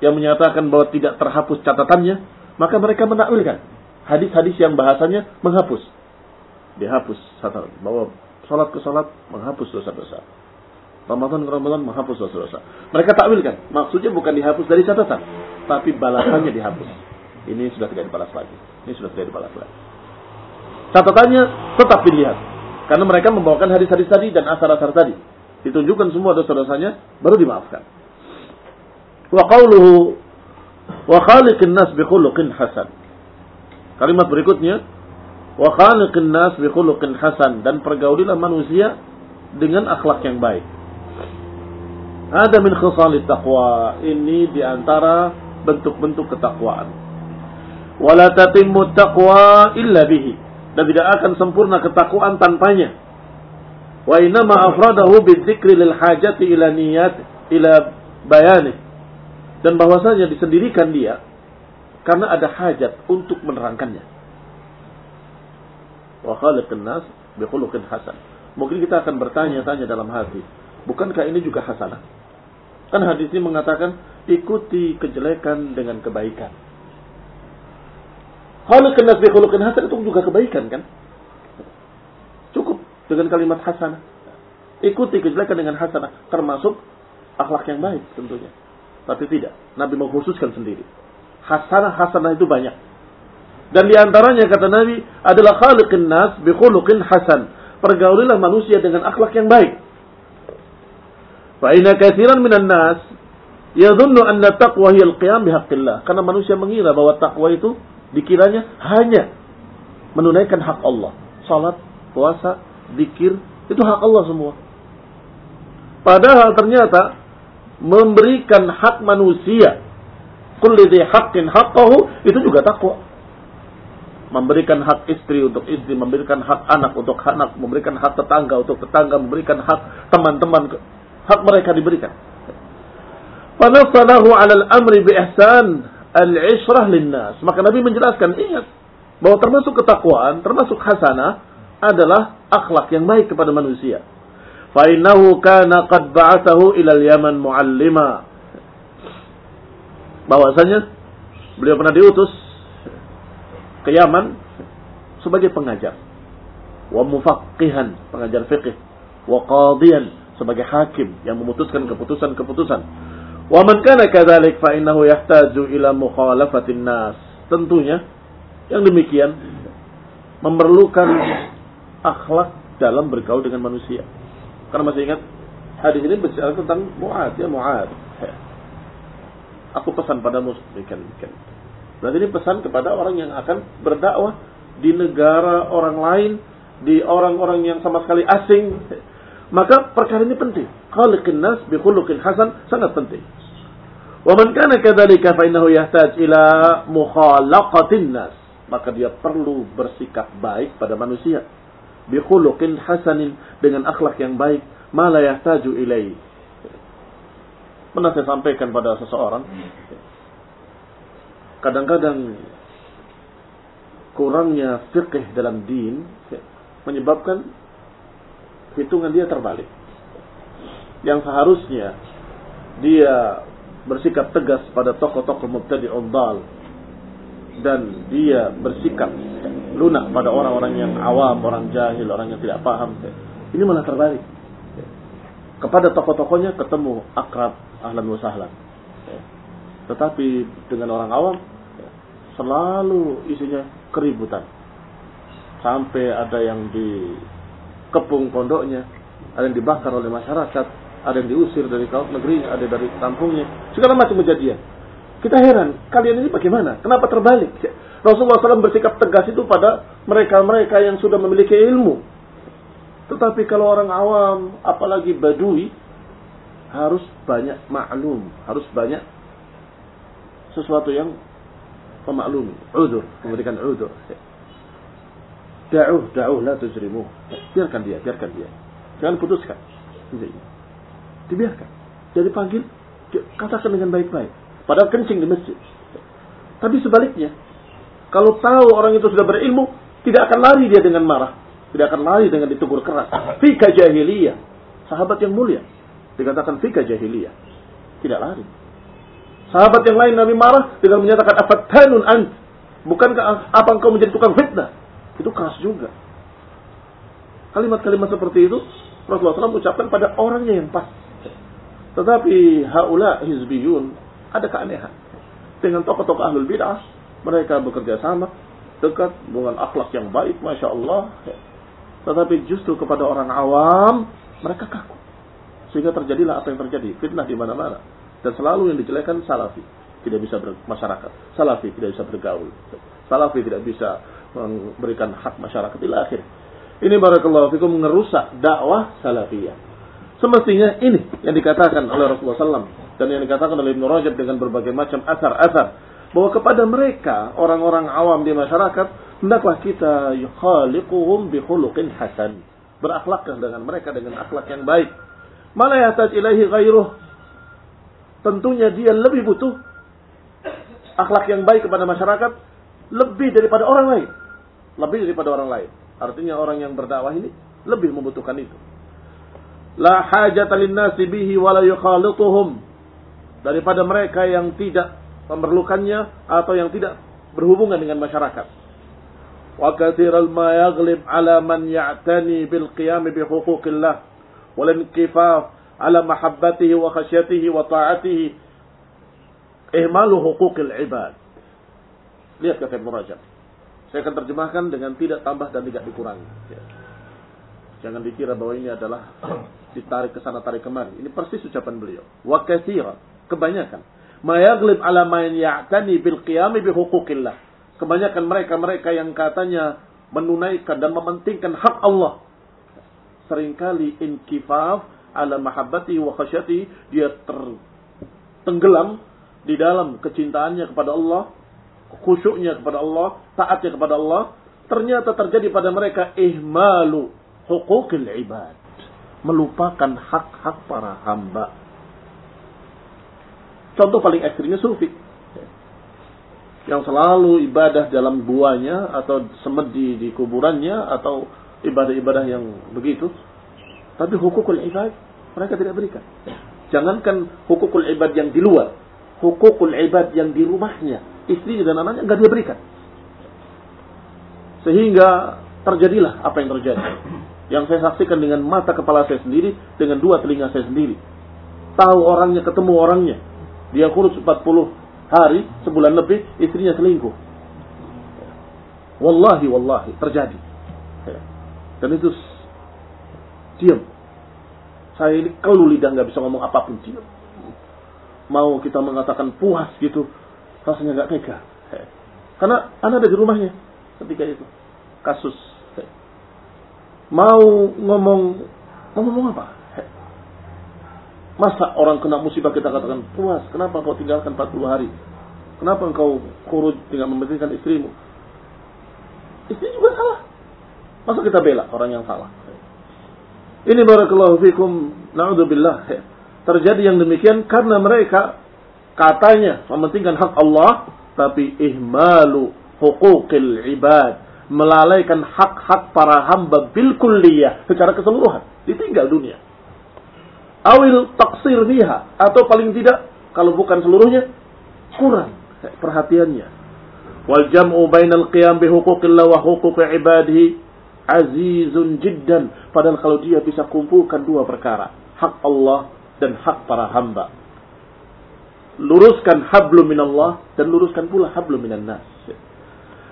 Speaker 1: yang menyatakan bahwa tidak terhapus catatannya, maka mereka menakwilkan hadis-hadis yang bahasanya menghapus. Dihapus catatan bahwa salat ke salat menghapus dosa-dosa. Ramadan ke Ramadan menghapus dosa-dosa. Mereka takwilkan, maksudnya bukan dihapus dari catatan, tapi balasannya dihapus. Ini sudah tidak dibalas lagi. Ini sudah tidak dibalas lagi. Catatannya tetap dilihat. Karena mereka membawakan hadis-hadis tadi dan asar-asar tadi ditunjukkan semua dosa-dosanya baru dimaafkan. Wa qauluhu wa khaliqin nas bi khuluqin hasan. Kalimat berikutnya wa khaliqin nas bi khuluqin hasan dan pergaulilah manusia dengan akhlak yang baik. Ada min khisalit taqwa. Ini di antara bentuk-bentuk ketakwaan. Wala tatimmu taqwa illa bihi. Dan tidak akan sempurna ketakwaan tanpanya. Wa inama afradahu bidzikri lil hajati ila niyat ila bayani. Dan bahwasanya disendirikan dia karena ada hajat untuk menerangkannya. Wa khaliqin nas bi khuluqin hasan. Mungkin kita akan bertanya-tanya dalam hati bukankah ini juga hasanah? Kan hadis ini mengatakan ikuti kejelekan dengan kebaikan khaliqin nas bi khuluqin hasan itu juga kebaikan kan dengan kalimat hasanah. Ikuti kejelekan dengan hasanah, termasuk akhlak yang baik tentunya. Tapi tidak, Nabi mengkhususkan sendiri. Hasanah-hasanah itu banyak. Dan di antaranya kata Nabi adalah khaliqin nas bi khuluqin hasan. Pergaulilah manusia dengan akhlak yang baik. Fa inna katsiran minan nas yadhunnu anna taqwa hiya al-qiyam bihaqqillah. Karena manusia mengira bahwa takwa itu dikiranya hanya menunaikan hak Allah. Salat, puasa, zikir, itu hak Allah semua. Padahal ternyata memberikan hak manusia kulli dhi haqqin haqqahu itu juga takwa. Memberikan hak istri untuk istri, memberikan hak anak untuk anak, memberikan hak tetangga untuk tetangga, memberikan hak teman-teman, hak mereka diberikan. Fanassalahu 'ala al-amri bi ihsan al-'ishrah linnas. Maka Nabi menjelaskan, ingat bahwa termasuk ketakwaan, termasuk hasanah adalah akhlak yang baik kepada manusia. Fainahu kana qad ba'athahu al-Yaman muallima. Bahwasanya beliau pernah diutus ke Yaman sebagai pengajar. Wa mufaqihan, pengajar fikih. Wa qadiyan, sebagai hakim yang memutuskan keputusan-keputusan. Wa man kana kadzalik fa innahu yahtaju ila mukhalafatin nas. Tentunya yang demikian memerlukan akhlak dalam bergaul dengan manusia. Karena masih ingat hadis ini bicara tentang Mu'ad ya Mu'ad. Aku pesan padamu demikian demikian. Berarti ini pesan kepada orang yang akan berdakwah di negara orang lain, di orang-orang yang sama sekali asing. Maka perkara ini penting. Khaliqin nas bi khuluqin hasan sangat penting. Wa man kana kadzalika fa innahu yahtaj ila mukhalaqatin nas. Maka dia perlu bersikap baik pada manusia. Bikhuluqin hasanin dengan akhlak yang baik. Mala yahtaju ilai pernah saya sampaikan pada seseorang? Kadang-kadang kurangnya fikih dalam din menyebabkan hitungan dia terbalik. Yang seharusnya dia bersikap tegas pada tokoh-tokoh mubtadi ondal dan dia bersikap lunak pada orang-orang yang awam, orang jahil, orang yang tidak paham. Ini malah terbalik. Kepada tokoh-tokohnya ketemu akrab, ahlan wa sahlan. Tetapi dengan orang awam selalu isinya keributan. Sampai ada yang di kepung pondoknya, ada yang dibakar oleh masyarakat, ada yang diusir dari negeri, ada dari kampungnya, segala macam kejadian. Kita heran, kalian ini bagaimana? Kenapa terbalik? Rasulullah SAW bersikap tegas itu pada mereka-mereka yang sudah memiliki ilmu. Tetapi kalau orang awam, apalagi badui, harus banyak maklum, harus banyak sesuatu yang memaklumi, udur, memberikan udur. Da'uh, da'uh, la tujrimuh. Biarkan dia, biarkan dia. Jangan putuskan. Dibiarkan. Jadi panggil, katakan dengan baik-baik. Padahal kencing di masjid. Tapi sebaliknya, kalau tahu orang itu sudah berilmu, tidak akan lari dia dengan marah. Tidak akan lari dengan ditegur keras. Fika jahiliyah. Sahabat yang mulia. Dikatakan fika jahiliyah. Tidak lari. Sahabat yang lain Nabi marah dengan menyatakan afattanun ant. Bukankah apa engkau menjadi tukang fitnah? Itu keras juga. Kalimat-kalimat seperti itu Rasulullah SAW ucapkan pada orangnya yang pas. Tetapi haula hizbiyun ada keanehan. Dengan tokoh-tokoh ahlul bid'ah mereka bekerja sama dekat dengan akhlak yang baik, masya Allah. Tetapi justru kepada orang awam mereka kaku. Sehingga terjadilah apa yang terjadi, fitnah di mana-mana. Dan selalu yang dijelekan salafi, tidak bisa bermasyarakat. Salafi tidak bisa bergaul. Salafi tidak bisa memberikan hak masyarakat di akhir. Ini barakallahu fikum merusak dakwah salafiyah. Semestinya ini yang dikatakan oleh Rasulullah SAW dan yang dikatakan oleh Ibn Rajab dengan berbagai macam asar-asar bahwa kepada mereka orang-orang awam di masyarakat hendaklah kita yukhaliquhum bi khuluqin hasan berakhlaklah dengan mereka dengan akhlak yang baik mana yataj ilahi ghairuh tentunya dia lebih butuh akhlak yang baik kepada masyarakat lebih daripada orang lain lebih daripada orang lain. Artinya orang yang berdakwah ini lebih membutuhkan itu. La hajata linnasi bihi wa la yukhalituhum. Daripada mereka yang tidak memerlukannya atau yang tidak berhubungan dengan masyarakat. Wa kathiral ma yaghlib ala man ya'tani bil qiyam bi huquqillah wal inkifaf ala mahabbatihi wa khasyatihi wa ta'atihi ihmalu huquqil ibad. Lihat kata Ibn Rajab. Saya akan terjemahkan dengan tidak tambah dan tidak dikurangi. Ya. Jangan dikira bahwa ini adalah ditarik ke sana tarik kemari. Ini persis ucapan beliau. Wa katsira, kebanyakan. Ma yaglib ala man ya'tani bil qiyam bi huquqillah. Kebanyakan mereka-mereka yang katanya menunaikan dan mementingkan hak Allah. Seringkali inkifaf ala mahabbati wa khasyati dia tertenggelam di dalam kecintaannya kepada Allah khusyuknya kepada Allah, taatnya kepada Allah, ternyata terjadi pada mereka ihmalu hukukil ibad. Melupakan hak-hak para hamba. Contoh paling ekstrimnya sufi. Yang selalu ibadah dalam buahnya atau semedi di kuburannya atau ibadah-ibadah yang begitu. Tapi hukukul ibad mereka tidak berikan. Jangankan hukukul ibad yang di luar. Hukukul ibad yang di rumahnya istri dan anaknya nggak dia berikan. Sehingga terjadilah apa yang terjadi. Yang saya saksikan dengan mata kepala saya sendiri, dengan dua telinga saya sendiri. Tahu orangnya, ketemu orangnya. Dia kurus 40 hari, sebulan lebih, istrinya selingkuh. Wallahi, wallahi, terjadi. Dan itu diam. Saya ini kalau lidah nggak bisa ngomong apa pun, diam. Mau kita mengatakan puas gitu, rasanya nggak tega. Karena anak ada di rumahnya ketika itu kasus. Mau ngomong mau ngomong apa? Masa orang kena musibah kita katakan puas, kenapa kau tinggalkan 40 hari? Kenapa engkau kurut dengan memberikan istrimu? Istri juga salah. Masa kita bela orang yang salah? Ini barakallahu fikum, na'udzubillah. Terjadi yang demikian karena mereka katanya mementingkan hak Allah tapi ihmalu hukukil ibad melalaikan hak-hak para hamba bil kulliyah secara keseluruhan. Ditinggal dunia. Awil taksir fiha. Atau paling tidak kalau bukan seluruhnya kurang perhatiannya. Wal jam'u bainal qiyam bi huquqillah wa huquqi ibadihi azizun jiddan. Padahal kalau dia bisa kumpulkan dua perkara hak Allah dan hak para hamba. Luruskan hablum minallah dan luruskan pula hablum minan nas.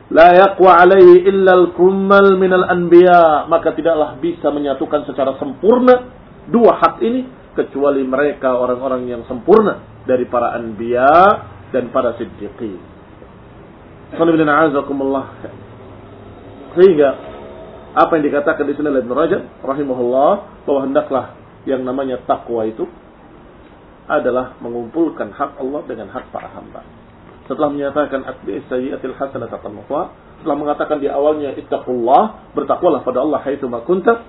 Speaker 1: La yaqwa alaihi illa al-kummal minal anbiya maka tidaklah bisa menyatukan secara sempurna dua hak ini kecuali mereka orang-orang yang sempurna dari para anbiya dan para siddiqin. Sehingga apa yang dikatakan di sini oleh Ibn Rajab rahimahullah bahwa hendaklah yang namanya takwa itu adalah mengumpulkan hak Allah dengan hak para hamba. Setelah menyatakan atbi sayyiatil hasanah tatamwa, setelah mengatakan di awalnya ittaqullah, bertakwalah pada Allah haitsu ma kunta.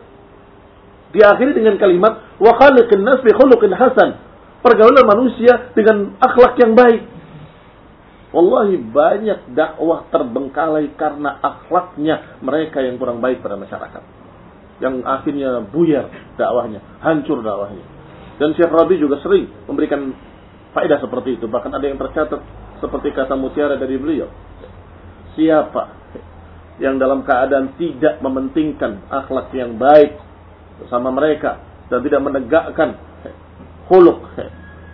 Speaker 1: Diakhiri dengan kalimat wa khaliqin nas bi khuluqin hasan. Pergaulan manusia dengan akhlak yang baik. Wallahi banyak dakwah terbengkalai karena akhlaknya mereka yang kurang baik pada masyarakat. Yang akhirnya buyar dakwahnya, hancur dakwahnya. Dan Syekh Rabi juga sering memberikan faedah seperti itu. Bahkan ada yang tercatat seperti kata mutiara dari beliau. Siapa yang dalam keadaan tidak mementingkan akhlak yang baik bersama mereka dan tidak menegakkan huluk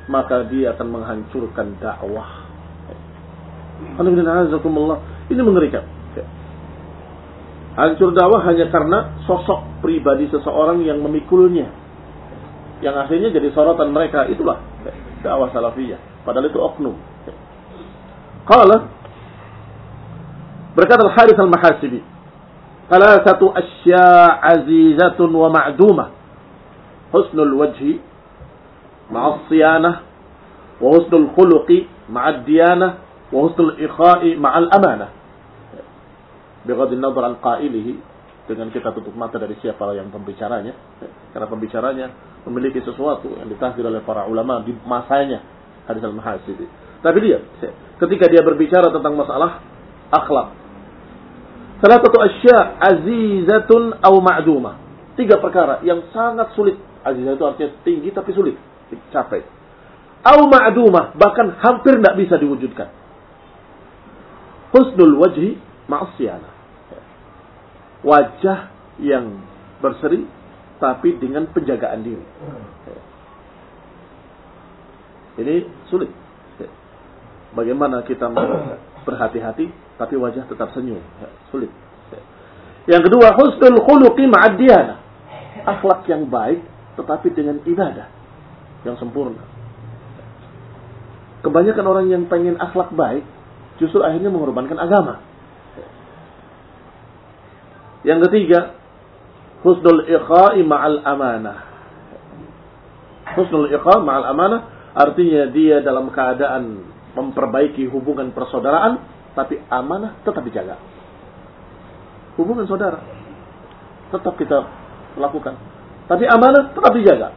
Speaker 1: maka dia akan menghancurkan dakwah ini mengerikan. Hancur dakwah hanya karena sosok pribadi seseorang yang memikulnya. Yang akhirnya jadi sorotan mereka. Itulah dakwah salafiyah. Padahal itu oknum. Qala berkata Al-Harith Al-Mahasibi, "Thalathatu asya' azizatun wa ma'dumah. Husnul wajhi ma'a siyanah wa husnul khuluqi ma'a diyanah wa husnul ikha'i ma'al amanah Bighadin nazar al-qailihi dengan kita tutup mata dari siapa yang pembicaranya. Karena pembicaranya memiliki sesuatu yang ditahdir oleh para ulama di masanya. Hadis al-mahasibi tapi dia ketika dia berbicara tentang masalah akhlak salah satu asya azizatun au ma'duma tiga perkara yang sangat sulit azizah itu artinya tinggi tapi sulit dicapai au ma'duma bahkan hampir tidak bisa diwujudkan husnul wajhi ma'asiyana. Wajah yang berseri tapi dengan penjagaan diri. Ini sulit. Bagaimana kita berhati-hati tapi wajah tetap senyum. Sulit. Yang kedua, husnul khuluqi ma'adiyana. Akhlak yang baik tetapi dengan ibadah yang sempurna. Kebanyakan orang yang pengen akhlak baik justru akhirnya mengorbankan agama. Yang ketiga, husnul iqa'i ma'al amanah. Husnul iqa' ma'al amanah artinya dia dalam keadaan memperbaiki hubungan persaudaraan tapi amanah tetap dijaga. Hubungan saudara tetap kita lakukan. Tapi amanah tetap dijaga.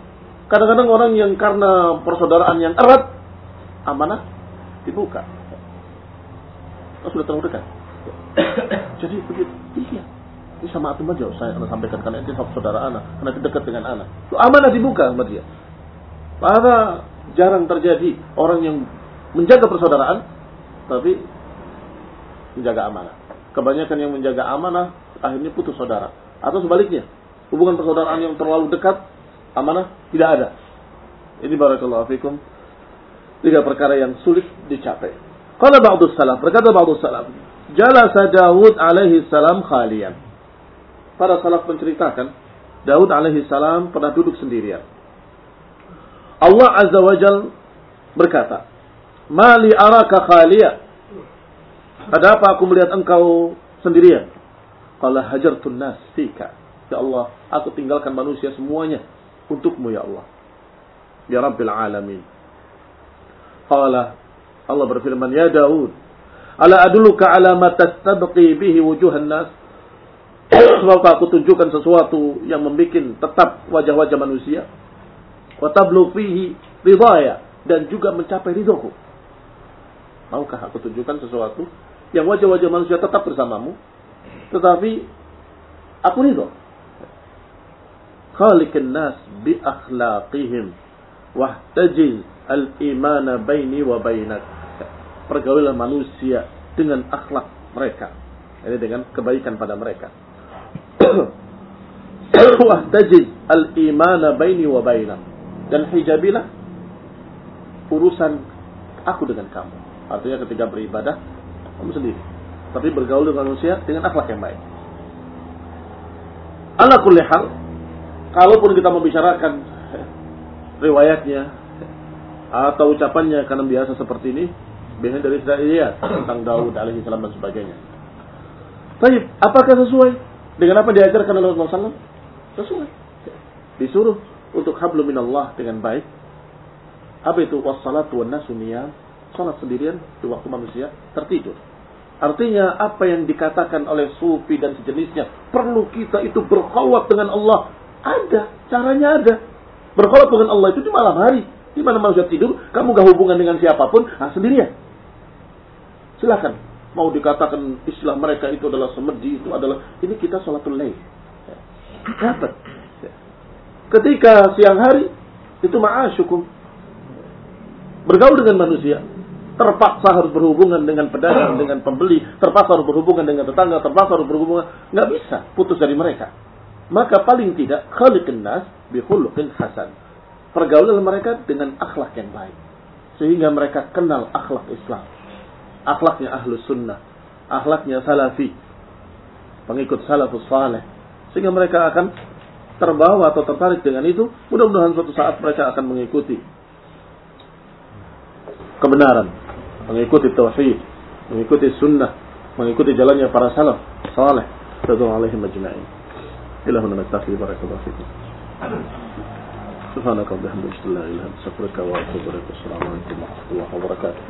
Speaker 1: Kadang-kadang orang yang karena persaudaraan yang erat, amanah dibuka oh, sudah terlalu dekat. Jadi begitu. Iya. Ini sama atom aja saya akan sampaikan karena itu saudara anak, karena itu dekat dengan anak. Itu amanah dibuka sama dia. Maka jarang terjadi orang yang menjaga persaudaraan tapi menjaga amanah. Kebanyakan yang menjaga amanah akhirnya putus saudara. Atau sebaliknya, hubungan persaudaraan yang terlalu dekat, amanah tidak ada. Ini barakallahu fikum. Tiga perkara yang sulit dicapai. Qala ba'du salaf, berkata ba'du salaf, jalasa Daud alaihi salam khalian. Para salaf menceritakan, Daud alaihi salam pernah duduk sendirian. Allah azza wa jal berkata, Mali araka khalia. Ada apa aku melihat engkau sendirian? Qala hajartun nas fika. Ya Allah, aku tinggalkan manusia semuanya untukmu ya Allah. Ya Rabbil Alamin. Qala Allah berfirman, "Ya Daud, ala aduluka ala ma tastabqi bihi wujuhan nas?" Sebab aku tunjukkan sesuatu yang membuat tetap wajah-wajah manusia. Wa tablu fihi ridaya dan juga mencapai ridhoku. Maukah aku tunjukkan sesuatu yang wajah-wajah manusia tetap bersamamu, tetapi aku ridho. Khaliqin nas bi akhlaqihim wahtajiz al-imana baini wa bainak pergaulan manusia dengan akhlak mereka. Ini dengan kebaikan pada mereka. Wahtajiz al-imana baini wa baina. Dan hijabilah urusan aku dengan kamu. Artinya ketika beribadah, kamu sendiri. tapi bergaul dengan manusia dengan akhlak yang baik. Ala kulli hal, kalaupun kita membicarakan riwayatnya atau ucapannya karena biasa seperti ini, biasanya dari Israel tentang Daud alaihi salam dan sebagainya. Baik, apakah sesuai dengan apa diajarkan oleh Rasulullah SAW? Sesuai. Disuruh untuk hablu minallah dengan baik. Apa itu? Wassalatu wan nasu niyam. Salat sendirian di waktu manusia tertidur. Artinya apa yang dikatakan oleh sufi dan sejenisnya. Perlu kita itu berkhawat dengan Allah. Ada. Caranya ada. Berkhawat dengan Allah itu di malam hari. Di mana manusia tidur, kamu gak hubungan dengan siapa pun, nah sendirian. Silakan. Mau dikatakan istilah mereka itu adalah semedi, itu adalah, ini kita sholatul lail. Dapat. Ketika siang hari, itu ma'asyukum. Bergaul dengan manusia. Terpaksa harus berhubungan dengan pedagang, dengan pembeli. Terpaksa harus berhubungan dengan tetangga. Terpaksa harus berhubungan. Nggak bisa putus dari mereka. Maka paling tidak, khaliqin nas bihulukin hasan pergaulan mereka dengan akhlak yang baik. Sehingga mereka kenal akhlak Islam. Akhlaknya ahlus sunnah. Akhlaknya salafi. Pengikut salafus saleh. Sehingga mereka akan terbawa atau tertarik dengan itu. Mudah-mudahan suatu saat mereka akan mengikuti kebenaran. Mengikuti tauhid. Mengikuti sunnah. Mengikuti jalannya para salaf. Saleh. Radhu alaihim ajma'in. Ilahuna nastaghfir barakallahu fikum. سبحانك اللهم وبحمدك لا اله الا انت استغفرك واتوب اليك السلام عليكم ورحمه الله وبركاته